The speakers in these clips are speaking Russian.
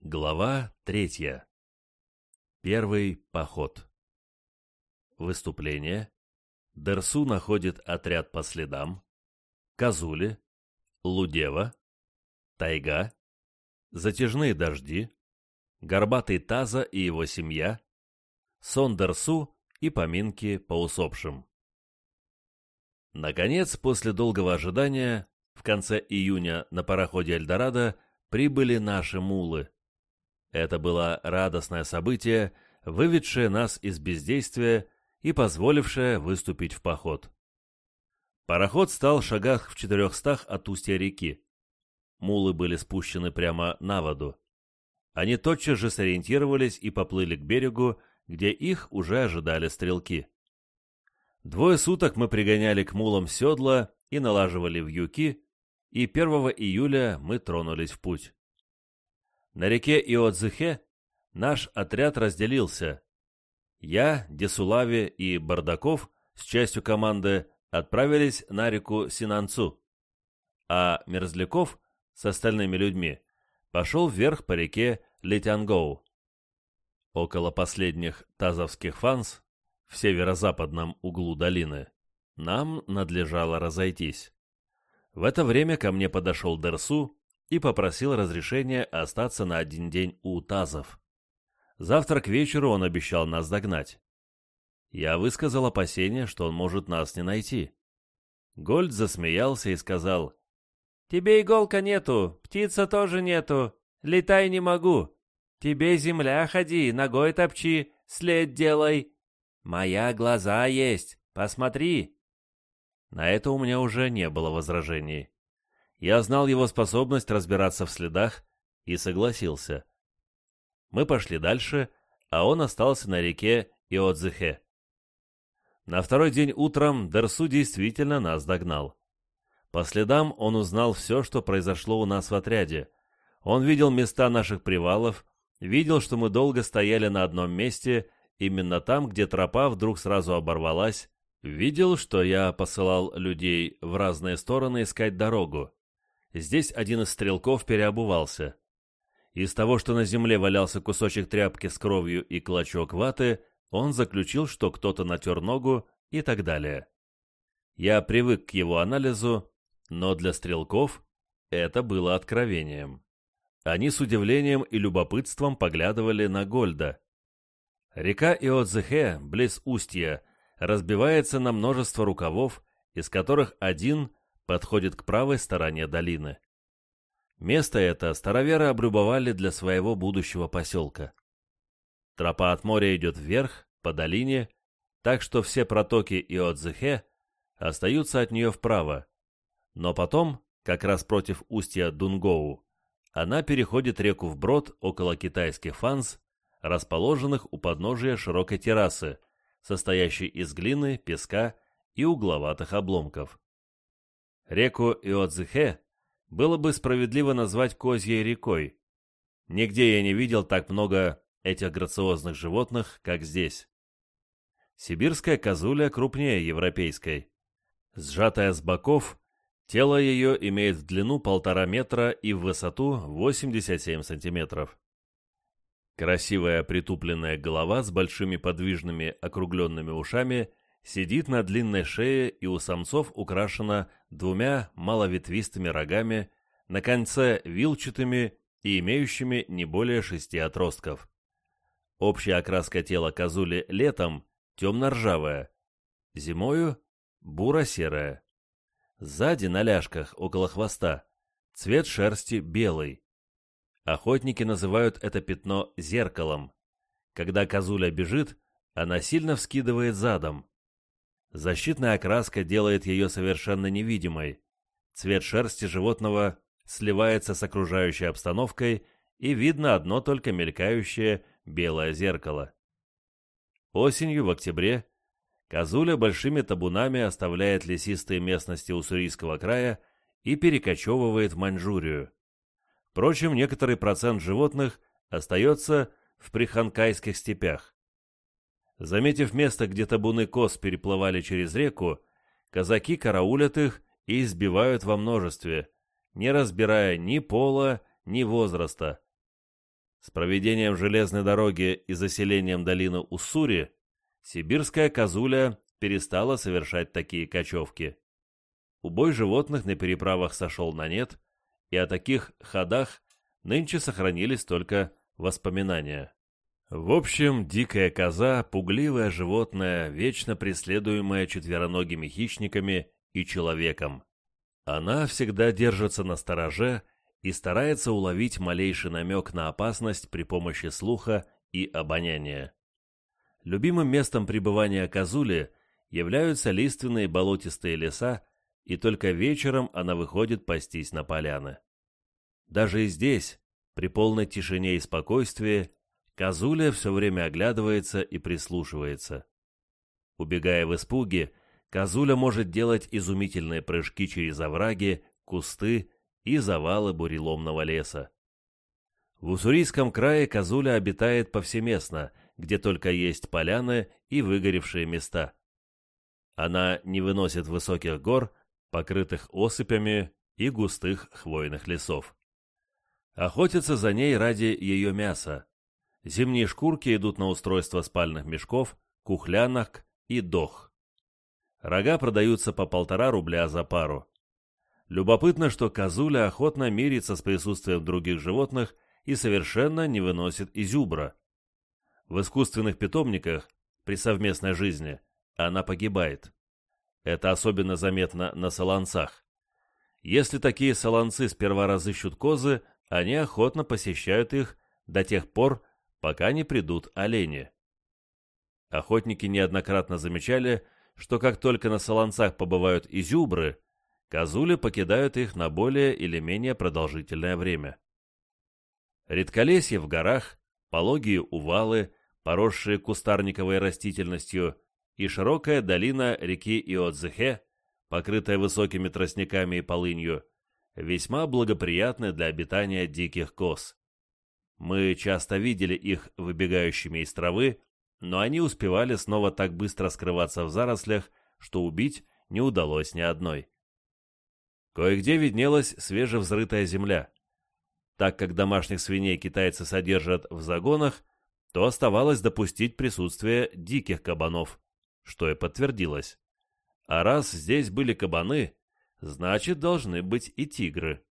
Глава третья. Первый поход. Выступление. Дерсу находит отряд по следам. Казули. Лудева. Тайга. Затяжные дожди. Горбатый Таза и его семья. Сон Дерсу и поминки по усопшим. Наконец, после долгого ожидания, в конце июня на пароходе «Эльдорадо» прибыли наши мулы. Это было радостное событие, выведшее нас из бездействия и позволившее выступить в поход. Пароход стал в шагах в четырехстах от устья реки. Мулы были спущены прямо на воду. Они тотчас же сориентировались и поплыли к берегу, где их уже ожидали стрелки. Двое суток мы пригоняли к мулам седла и налаживали вьюки, и 1 июля мы тронулись в путь. На реке Иодзихе наш отряд разделился. Я, Десулави и Бардаков с частью команды отправились на реку Синанцу, а Мерзляков с остальными людьми пошел вверх по реке Летянгоу. Около последних тазовских фанс в северо-западном углу долины нам надлежало разойтись. В это время ко мне подошел Дерсу и попросил разрешения остаться на один день у Тазов. Завтра к вечеру он обещал нас догнать. Я высказал опасение, что он может нас не найти. Гольд засмеялся и сказал, «Тебе иголка нету, птица тоже нету, летай не могу. Тебе земля ходи, ногой топчи, след делай. Моя глаза есть, посмотри». На это у меня уже не было возражений. Я знал его способность разбираться в следах и согласился. Мы пошли дальше, а он остался на реке Иодзехе. На второй день утром Дерсу действительно нас догнал. По следам он узнал все, что произошло у нас в отряде. Он видел места наших привалов, видел, что мы долго стояли на одном месте, именно там, где тропа вдруг сразу оборвалась, видел, что я посылал людей в разные стороны искать дорогу. Здесь один из стрелков переобувался. Из того, что на земле валялся кусочек тряпки с кровью и клочок ваты, он заключил, что кто-то натер ногу и так далее. Я привык к его анализу, но для стрелков это было откровением. Они с удивлением и любопытством поглядывали на Гольда. Река Иодзехе, близ устья, разбивается на множество рукавов, из которых один подходит к правой стороне долины. Место это староверы облюбовали для своего будущего поселка. Тропа от моря идет вверх, по долине, так что все протоки Иодзехе остаются от нее вправо, но потом, как раз против устья Дунгоу, она переходит реку вброд около китайских фанз, расположенных у подножия широкой террасы, состоящей из глины, песка и угловатых обломков. Реку Иодзихе было бы справедливо назвать Козьей рекой. Нигде я не видел так много этих грациозных животных, как здесь. Сибирская козуля крупнее европейской. Сжатая с боков, тело ее имеет в длину полтора метра и в высоту 87 сантиметров. Красивая притупленная голова с большими подвижными округленными ушами сидит на длинной шее и у самцов украшена двумя маловетвистыми рогами, на конце вилчатыми и имеющими не более шести отростков. Общая окраска тела козули летом темно-ржавая, зимою буро-серая. Сзади на ляжках, около хвоста, цвет шерсти белый. Охотники называют это пятно зеркалом. Когда козуля бежит, она сильно вскидывает задом. Защитная окраска делает ее совершенно невидимой. Цвет шерсти животного сливается с окружающей обстановкой, и видно одно только мелькающее белое зеркало. Осенью, в октябре, козуля большими табунами оставляет лесистые местности Уссурийского края и перекочевывает в Маньчжурию. Впрочем, некоторый процент животных остается в приханкайских степях. Заметив место, где табуны коз переплывали через реку, казаки караулят их и избивают во множестве, не разбирая ни пола, ни возраста. С проведением железной дороги и заселением долины Уссури сибирская козуля перестала совершать такие кочевки. Убой животных на переправах сошел на нет, и о таких ходах нынче сохранились только воспоминания. В общем, дикая коза – пугливое животное, вечно преследуемое четвероногими хищниками и человеком. Она всегда держится на стороже и старается уловить малейший намек на опасность при помощи слуха и обоняния. Любимым местом пребывания козули являются лиственные болотистые леса, и только вечером она выходит пастись на поляны. Даже и здесь, при полной тишине и спокойствии, козуля все время оглядывается и прислушивается. Убегая в испуге, козуля может делать изумительные прыжки через овраги, кусты и завалы буреломного леса. В Уссурийском крае козуля обитает повсеместно, где только есть поляны и выгоревшие места. Она не выносит высоких гор, покрытых осыпями и густых хвойных лесов. Охотятся за ней ради ее мяса. Зимние шкурки идут на устройство спальных мешков, кухлянок и дох. Рога продаются по полтора рубля за пару. Любопытно, что козуля охотно мирится с присутствием других животных и совершенно не выносит изюбра. В искусственных питомниках при совместной жизни она погибает. Это особенно заметно на солонцах. Если такие солонцы сперва разыщут козы, они охотно посещают их до тех пор, пока не придут олени. Охотники неоднократно замечали, что как только на солонцах побывают изюбры, козули покидают их на более или менее продолжительное время. Редколесье в горах, пологие увалы, поросшие кустарниковой растительностью, и широкая долина реки Иодзехе, покрытая высокими тростниками и полынью, весьма благоприятны для обитания диких коз. Мы часто видели их выбегающими из травы, но они успевали снова так быстро скрываться в зарослях, что убить не удалось ни одной. Кое-где виднелась свежевзрытая земля. Так как домашних свиней китайцы содержат в загонах, то оставалось допустить присутствие диких кабанов, что и подтвердилось. А раз здесь были кабаны, значит, должны быть и тигры.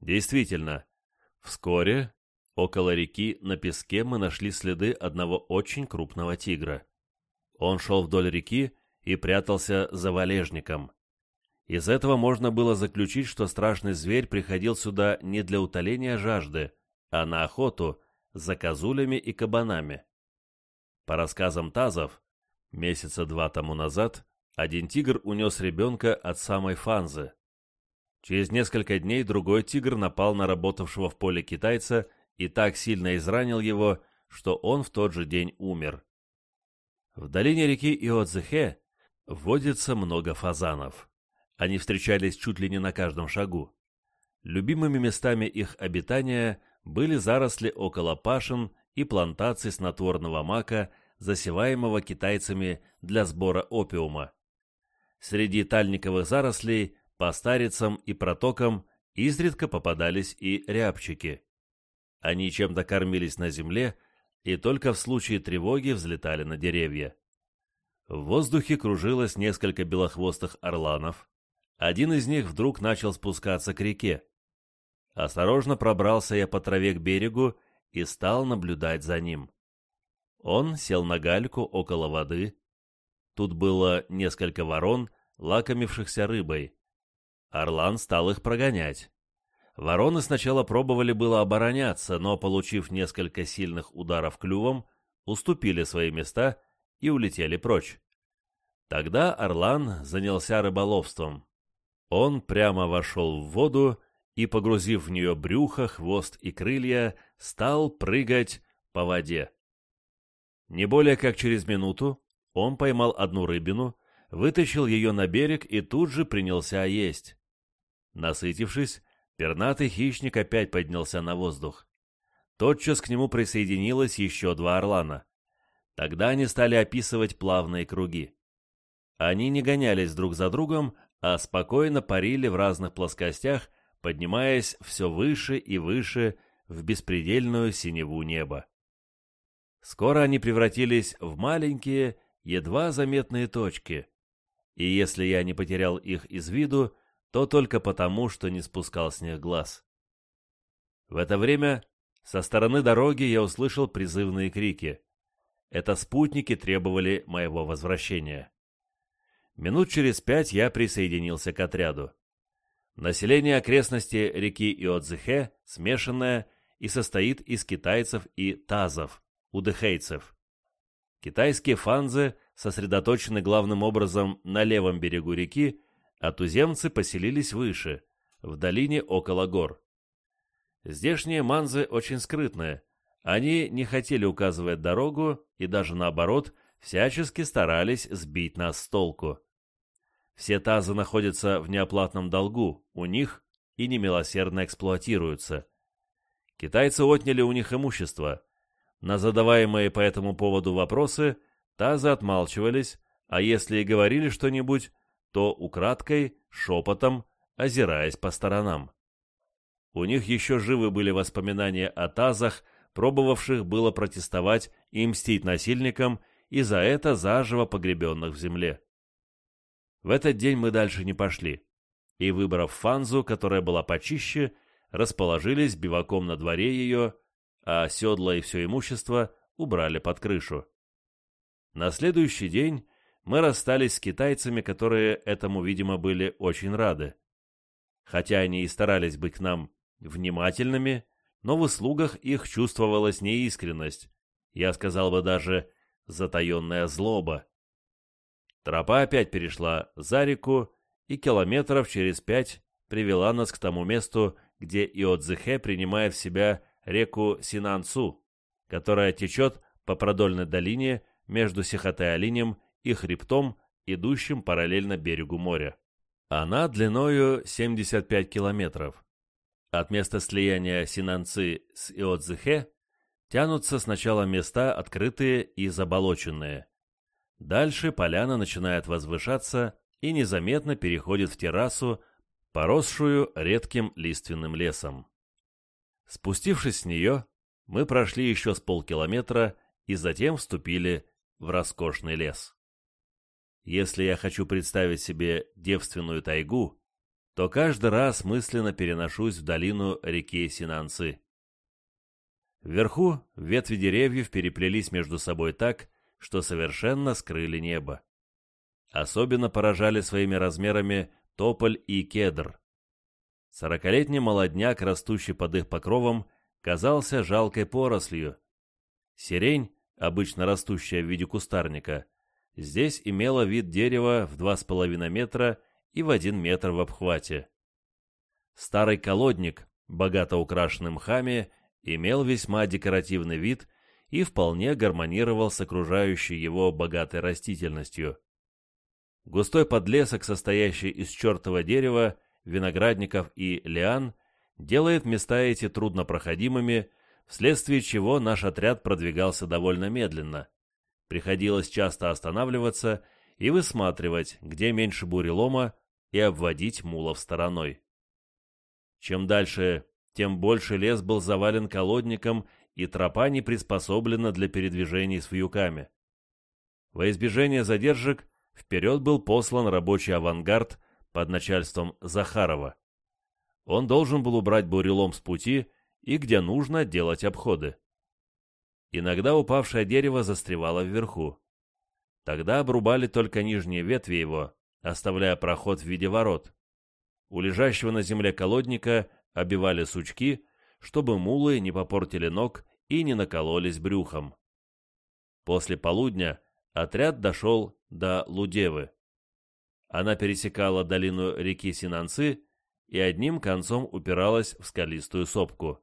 Действительно, вскоре около реки на песке мы нашли следы одного очень крупного тигра. Он шел вдоль реки и прятался за валежником. Из этого можно было заключить, что страшный зверь приходил сюда не для утоления жажды, а на охоту за козулями и кабанами. По рассказам тазов, месяца два тому назад один тигр унес ребенка от самой Фанзы. Через несколько дней другой тигр напал на работавшего в поле китайца и так сильно изранил его, что он в тот же день умер. В долине реки Иодзехе водится много фазанов. Они встречались чуть ли не на каждом шагу. Любимыми местами их обитания были заросли около пашин и плантаций снотворного мака, засеваемого китайцами для сбора опиума. Среди тальниковых зарослей по старицам и протокам изредка попадались и рябчики. Они чем-то кормились на земле и только в случае тревоги взлетали на деревья. В воздухе кружилось несколько белохвостых орланов. Один из них вдруг начал спускаться к реке. Осторожно пробрался я по траве к берегу и стал наблюдать за ним. Он сел на гальку около воды. Тут было несколько ворон, лакомившихся рыбой. Орлан стал их прогонять. Вороны сначала пробовали было обороняться, но, получив несколько сильных ударов клювом, уступили свои места и улетели прочь. Тогда Орлан занялся рыболовством. Он прямо вошел в воду и, погрузив в нее брюхо, хвост и крылья, стал прыгать по воде. Не более как через минуту он поймал одну рыбину, вытащил ее на берег и тут же принялся есть. Насытившись, пернатый хищник опять поднялся на воздух. Тотчас к нему присоединилось еще два орлана. Тогда они стали описывать плавные круги. Они не гонялись друг за другом, а спокойно парили в разных плоскостях, поднимаясь все выше и выше в беспредельную синеву неба. Скоро они превратились в маленькие, едва заметные точки, и если я не потерял их из виду, то только потому, что не спускал с них глаз. В это время со стороны дороги я услышал призывные крики. Это спутники требовали моего возвращения. Минут через пять я присоединился к отряду. Население окрестности реки Иодзихе смешанное и состоит из китайцев и тазов, удыхейцев. Китайские фанзы сосредоточены главным образом на левом берегу реки, а туземцы поселились выше, в долине около гор. Здешние манзы очень скрытные. Они не хотели указывать дорогу и даже наоборот всячески старались сбить нас с толку. Все тазы находятся в неоплатном долгу у них и немилосердно эксплуатируются. Китайцы отняли у них имущество. На задаваемые по этому поводу вопросы тазы отмалчивались, а если и говорили что-нибудь, то украдкой, шепотом, озираясь по сторонам. У них еще живы были воспоминания о тазах, пробовавших было протестовать и мстить насильникам, и за это заживо погребенных в земле. В этот день мы дальше не пошли, и, выбрав фанзу, которая была почище, расположились биваком на дворе ее, а седла и все имущество убрали под крышу. На следующий день мы расстались с китайцами, которые этому, видимо, были очень рады. Хотя они и старались быть к нам внимательными, но в услугах их чувствовалась неискренность, я сказал бы даже затаенная злоба. Тропа опять перешла за реку и километров через пять привела нас к тому месту, где Иодзехе принимает в себя реку Синанцу, которая течет по продольной долине между Сихоте-Алинем и хребтом, идущим параллельно берегу моря. Она длиною 75 километров. От места слияния Синанцы с Иодзехе тянутся сначала места открытые и заболоченные. Дальше поляна начинает возвышаться и незаметно переходит в террасу, поросшую редким лиственным лесом. Спустившись с нее, мы прошли еще с полкилометра и затем вступили в роскошный лес. Если я хочу представить себе девственную тайгу, то каждый раз мысленно переношусь в долину реки Синанцы. Вверху ветви деревьев переплелись между собой так, что совершенно скрыли небо. Особенно поражали своими размерами тополь и кедр. Сорокалетний молодняк, растущий под их покровом, казался жалкой порослью. Сирень, обычно растущая в виде кустарника, здесь имела вид дерева в два с половиной метра и в один метр в обхвате. Старый колодник, богато украшенный мхами, имел весьма декоративный вид и вполне гармонировал с окружающей его богатой растительностью. Густой подлесок, состоящий из чертова дерева, виноградников и лиан, делает места эти труднопроходимыми, вследствие чего наш отряд продвигался довольно медленно. Приходилось часто останавливаться и высматривать, где меньше бурелома, и обводить мулов стороной. Чем дальше, тем больше лес был завален колодником, и тропа не приспособлена для передвижений с вьюками. Во избежание задержек вперед был послан рабочий авангард под начальством Захарова. Он должен был убрать бурелом с пути и, где нужно, делать обходы. Иногда упавшее дерево застревало вверху. Тогда обрубали только нижние ветви его, оставляя проход в виде ворот. У лежащего на земле колодника обивали сучки, чтобы мулы не попортили ног и не накололись брюхом. После полудня отряд дошел до Лудевы. Она пересекала долину реки Синанцы и одним концом упиралась в скалистую сопку.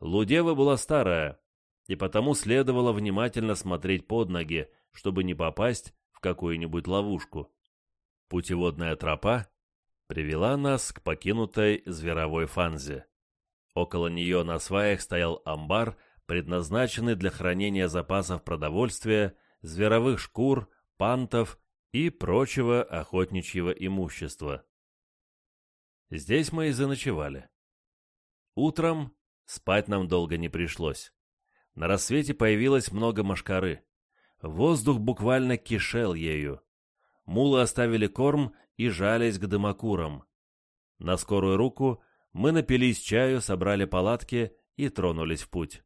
Лудева была старая, и потому следовало внимательно смотреть под ноги, чтобы не попасть в какую-нибудь ловушку. Путеводная тропа привела нас к покинутой зверовой фанзе. Около нее на сваях стоял амбар, предназначенный для хранения запасов продовольствия, зверовых шкур, пантов и прочего охотничьего имущества. Здесь мы и заночевали. Утром Спать нам долго не пришлось. На рассвете появилось много мошкары. Воздух буквально кишел ею. Мулы оставили корм и жались к дымокурам. На скорую руку мы напились чаю, собрали палатки и тронулись в путь.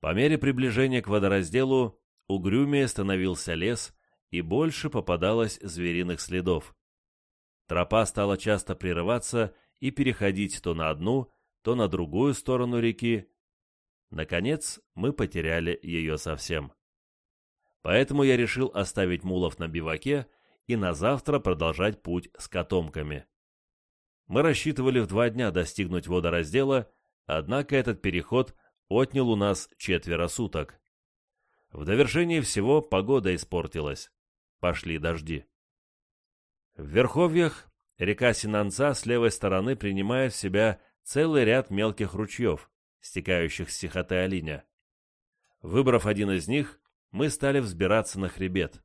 По мере приближения к водоразделу угрюмее становился лес, и больше попадалось звериных следов. Тропа стала часто прерываться и переходить то на одну, то на другую сторону реки. Наконец, мы потеряли ее совсем. Поэтому я решил оставить мулов на биваке и на завтра продолжать путь с котомками. Мы рассчитывали в два дня достигнуть водораздела, однако этот переход отнял у нас четверо суток. В довершении всего погода испортилась. Пошли дожди. В Верховьях река Синанца с левой стороны принимает в себя целый ряд мелких ручьев, стекающих с Сихоте-Алиня. Выбрав один из них, мы стали взбираться на хребет.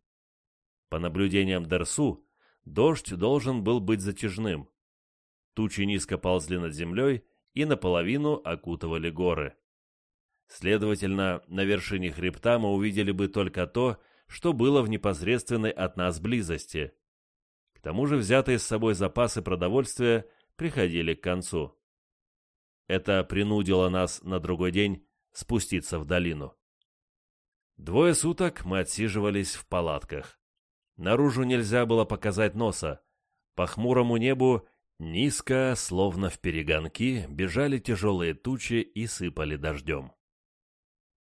По наблюдениям Дерсу, дождь должен был быть затяжным. Тучи низко ползли над землей и наполовину окутывали горы. Следовательно, на вершине хребта мы увидели бы только то, что было в непосредственной от нас близости. К тому же взятые с собой запасы продовольствия приходили к концу. Это принудило нас на другой день спуститься в долину. Двое суток мы отсиживались в палатках. Наружу нельзя было показать носа. По хмурому небу низко, словно в перегонки, бежали тяжелые тучи и сыпали дождем.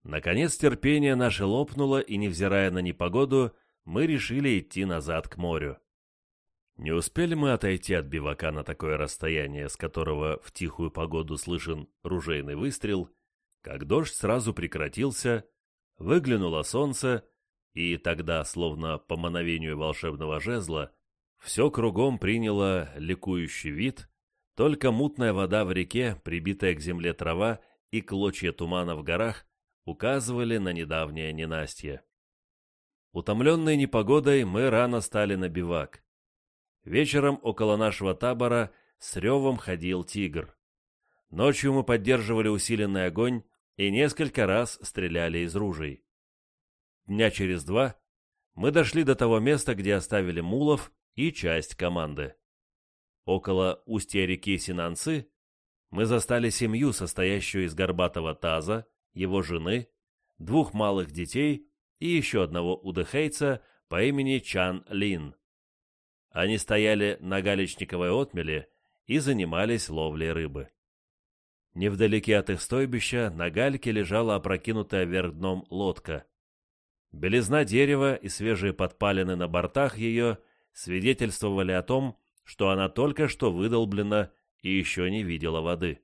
Наконец терпение наше лопнуло, и, невзирая на непогоду, мы решили идти назад к морю. Не успели мы отойти от бивака на такое расстояние, с которого в тихую погоду слышен ружейный выстрел, как дождь сразу прекратился, выглянуло солнце, и тогда, словно по мановению волшебного жезла, все кругом приняло ликующий вид, только мутная вода в реке, прибитая к земле трава и клочья тумана в горах указывали на недавнее ненастье. Утомленные непогодой, мы рано стали на бивак. Вечером около нашего табора с ревом ходил тигр. Ночью мы поддерживали усиленный огонь и несколько раз стреляли из ружей. Дня через два мы дошли до того места, где оставили мулов и часть команды. Около устья реки Синанцы мы застали семью, состоящую из горбатого таза, его жены, двух малых детей и еще одного удыхейца по имени Чан Лин. Они стояли на галечниковой отмеле и занимались ловлей рыбы. Невдалеке от их стойбища на гальке лежала опрокинутая вверх дном лодка. Белизна дерева и свежие подпалины на бортах ее свидетельствовали о том, что она только что выдолблена и еще не видела воды.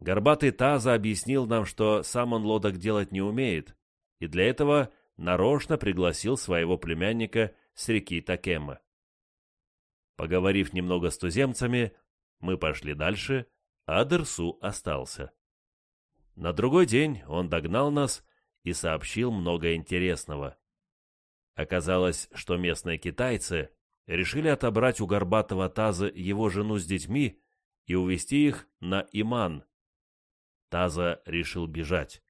Горбатый Таза объяснил нам, что сам он лодок делать не умеет, и для этого нарочно пригласил своего племянника с реки Такема. Поговорив немного с туземцами, мы пошли дальше, а Дерсу остался. На другой день он догнал нас и сообщил много интересного. Оказалось, что местные китайцы решили отобрать у горбатого Таза его жену с детьми и увезти их на Иман, Таза решил бежать.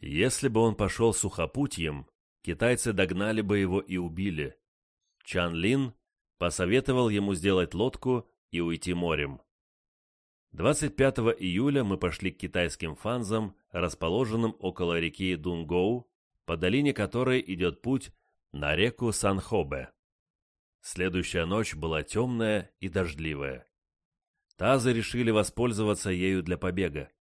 Если бы он пошел сухопутьем, китайцы догнали бы его и убили. Чан Лин посоветовал ему сделать лодку и уйти морем. 25 июля мы пошли к китайским фанзам, расположенным около реки Дунгоу, по долине которой идет путь на реку Санхобе. Следующая ночь была темная и дождливая. Тазы решили воспользоваться ею для побега.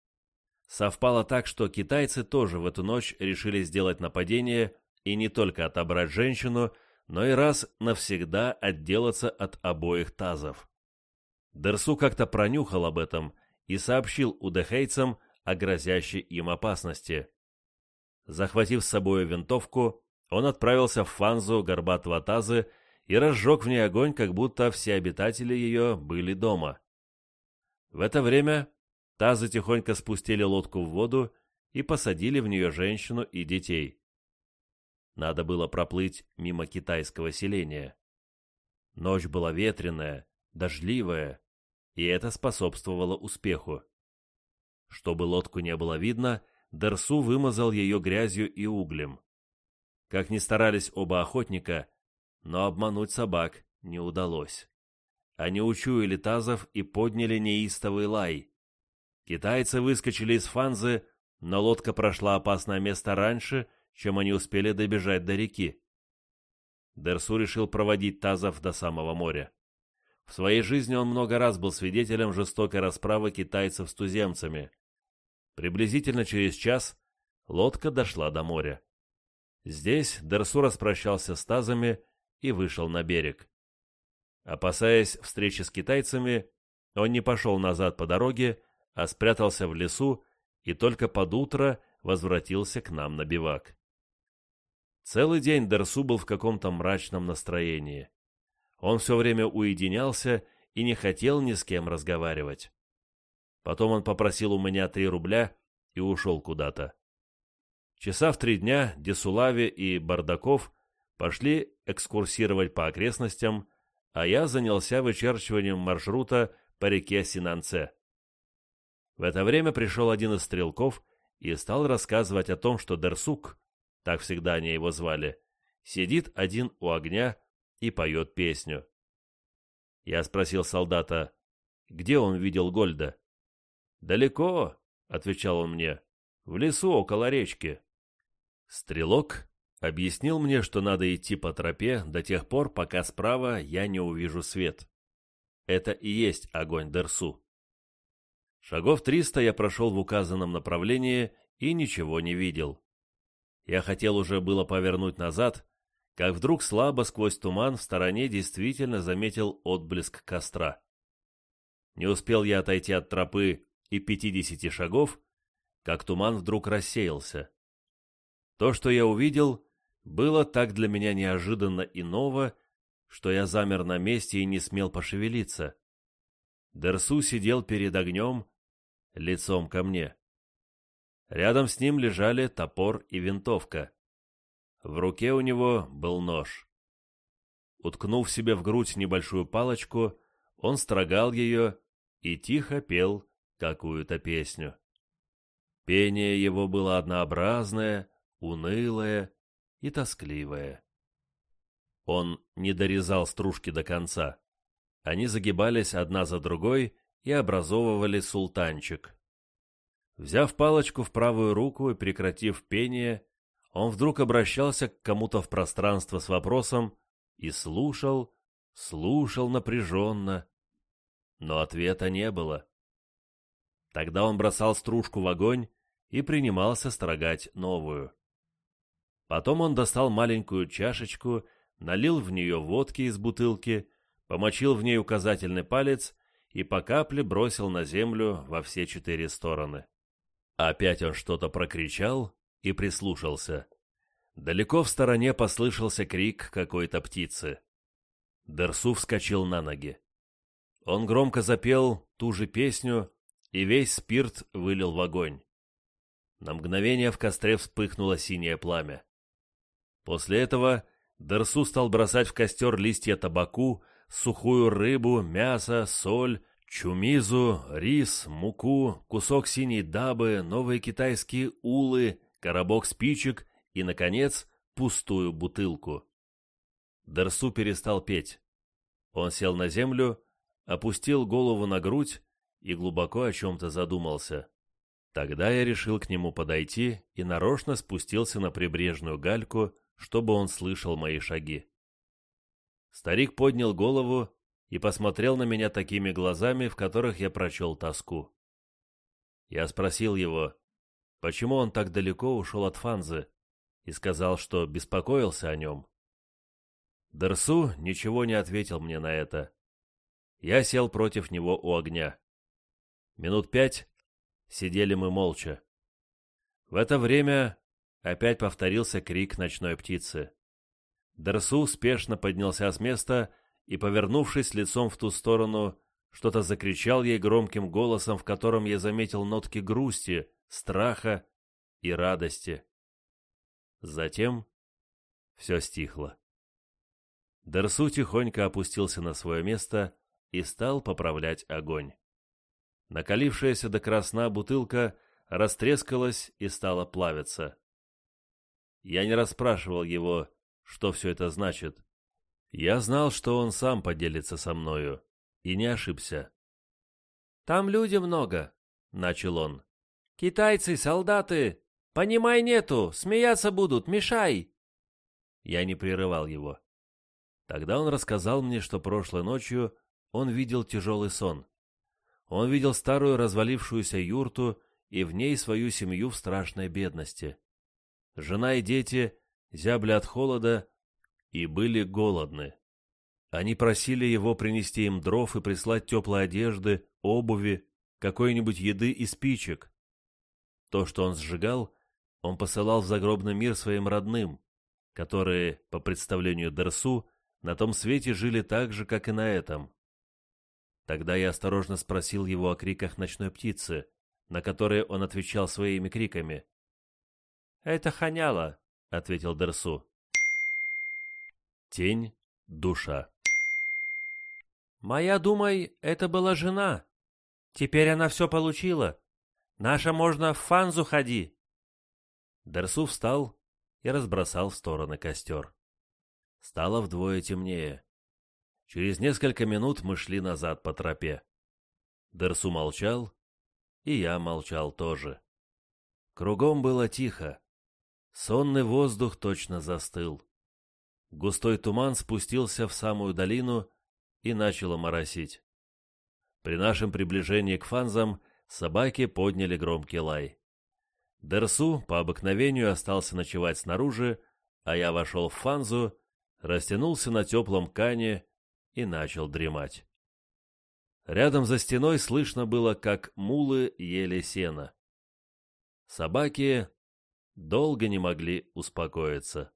Совпало так, что китайцы тоже в эту ночь решили сделать нападение и не только отобрать женщину, но и раз навсегда отделаться от обоих тазов. Дерсу как-то пронюхал об этом и сообщил удехейцам о грозящей им опасности. Захватив с собой винтовку, он отправился в фанзу горбатого тазы и разжег в ней огонь, как будто все обитатели ее были дома. В это время Тазы тихонько спустили лодку в воду и посадили в нее женщину и детей. Надо было проплыть мимо китайского селения. Ночь была ветреная, дождливая, и это способствовало успеху. Чтобы лодку не было видно, Дерсу вымазал ее грязью и углем. Как ни старались оба охотника, но обмануть собак не удалось. Они учуяли тазов и подняли неистовый лай. Китайцы выскочили из фанзы, но лодка прошла опасное место раньше, чем они успели добежать до реки. Дерсу решил проводить тазов до самого моря. В своей жизни он много раз был свидетелем жестокой расправы китайцев с туземцами. Приблизительно через час лодка дошла до моря. Здесь Дерсу распрощался с тазами и вышел на берег. Опасаясь встречи с китайцами, он не пошел назад по дороге, а спрятался в лесу и только под утро возвратился к нам на бивак. Целый день Дерсу был в каком-то мрачном настроении. Он все время уединялся и не хотел ни с кем разговаривать. Потом он попросил у меня три рубля и ушел куда-то. Часа в три дня Десулави и Бардаков пошли экскурсировать по окрестностям, а я занялся вычерчиванием маршрута по реке Синанце. В это время пришел один из стрелков и стал рассказывать о том, что Дерсук, так всегда они его звали, сидит один у огня и поет песню. Я спросил солдата, где он видел Гольда. «Далеко», — отвечал он мне, — «в лесу около речки». Стрелок объяснил мне, что надо идти по тропе до тех пор, пока справа я не увижу свет. Это и есть огонь Дерсу. Шагов триста я прошел в указанном направлении и ничего не видел. Я хотел уже было повернуть назад, как вдруг слабо сквозь туман в стороне действительно заметил отблеск костра. Не успел я отойти от тропы и пятидесяти шагов, как туман вдруг рассеялся. То, что я увидел, было так для меня неожиданно и ново, что я замер на месте и не смел пошевелиться. Дерсу сидел перед огнем, лицом ко мне. Рядом с ним лежали топор и винтовка. В руке у него был нож. Уткнув себе в грудь небольшую палочку, он строгал ее и тихо пел какую-то песню. Пение его было однообразное, унылое и тоскливое. Он не дорезал стружки до конца. Они загибались одна за другой и образовывали султанчик. Взяв палочку в правую руку и прекратив пение, он вдруг обращался к кому-то в пространство с вопросом и слушал, слушал напряженно. Но ответа не было. Тогда он бросал стружку в огонь и принимался строгать новую. Потом он достал маленькую чашечку, налил в нее водки из бутылки, помочил в ней указательный палец и по капле бросил на землю во все четыре стороны. Опять он что-то прокричал и прислушался. Далеко в стороне послышался крик какой-то птицы. Дерсу вскочил на ноги. Он громко запел ту же песню, и весь спирт вылил в огонь. На мгновение в костре вспыхнуло синее пламя. После этого Дерсу стал бросать в костер листья табаку, сухую рыбу, мясо, соль, чумизу, рис, муку, кусок синей дабы, новые китайские улы, коробок спичек и, наконец, пустую бутылку. Дерсу перестал петь. Он сел на землю, опустил голову на грудь и глубоко о чем-то задумался. Тогда я решил к нему подойти и нарочно спустился на прибрежную гальку, чтобы он слышал мои шаги. Старик поднял голову и посмотрел на меня такими глазами, в которых я прочел тоску. Я спросил его, почему он так далеко ушел от Фанзы, и сказал, что беспокоился о нем. Дерсу ничего не ответил мне на это. Я сел против него у огня. Минут пять сидели мы молча. В это время опять повторился крик ночной птицы. Дерсу спешно поднялся с места и, повернувшись лицом в ту сторону, что-то закричал ей громким голосом, в котором я заметил нотки грусти, страха и радости. Затем все стихло. Дерсу тихонько опустился на свое место и стал поправлять огонь. Накалившаяся до красна бутылка растрескалась и стала плавиться. Я не расспрашивал его, что все это значит. Я знал, что он сам поделится со мною, и не ошибся. «Там люди много», — начал он. «Китайцы, солдаты! Понимай нету, смеяться будут, мешай!» Я не прерывал его. Тогда он рассказал мне, что прошлой ночью он видел тяжелый сон. Он видел старую развалившуюся юрту и в ней свою семью в страшной бедности. Жена и дети зябли от холода и были голодны. Они просили его принести им дров и прислать теплой одежды, обуви, какой-нибудь еды и спичек. То, что он сжигал, он посылал в загробный мир своим родным, которые, по представлению Дерсу, на том свете жили так же, как и на этом. Тогда я осторожно спросил его о криках ночной птицы, на которые он отвечал своими криками. «Это ханяла», — ответил Дерсу. Тень, душа. «Моя, думай, это была жена. Теперь она все получила. Наша можно в фанзу ходи». Дерсу встал и разбросал в стороны костер. Стало вдвое темнее. Через несколько минут мы шли назад по тропе. Дерсу молчал, и я молчал тоже. Кругом было тихо. Сонный воздух точно застыл. Густой туман спустился в самую долину и начало моросить. При нашем приближении к фанзам собаки подняли громкий лай. Дерсу по обыкновению остался ночевать снаружи, а я вошел в фанзу, растянулся на теплом кане и начал дремать. Рядом за стеной слышно было, как мулы ели сено. Собаки долго не могли успокоиться.